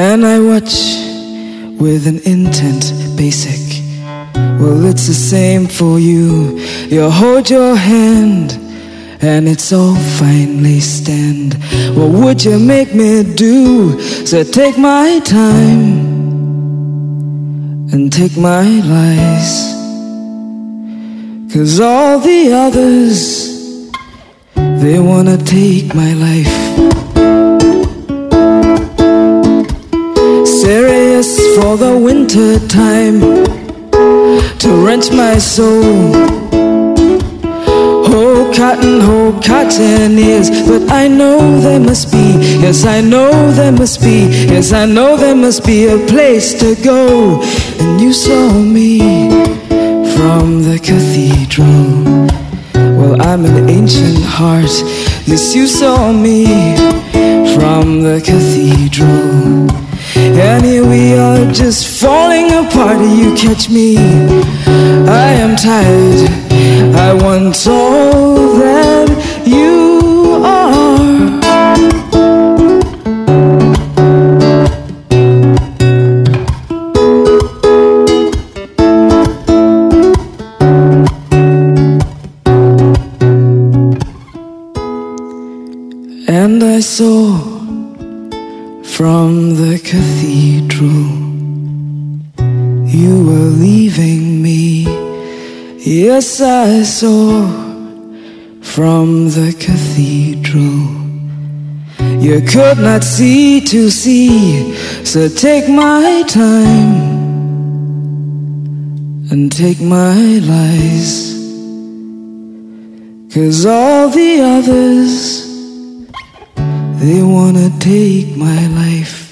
And I watch with an intent basic. Well, it's the same for you. You hold your hand, and it's all finally stand. What would you make me do? So take my time and take my lies. Cause all the others, they wanna take my life. For the winter time to wrench my soul. Oh, cotton, oh, cotton ears, but I know there must be, yes, I know there must be, yes, I know there must be a place to go. And you saw me from the cathedral. Well, I'm an ancient heart, yes, you saw me from the cathedral. And here we are just falling apart. You catch me. I am tired. I want all that you are. And I saw from the cathedral. You were leaving me. Yes, I saw from the cathedral. You could not see to see, so take my time and take my lies. Cause all the others they wanna take my life.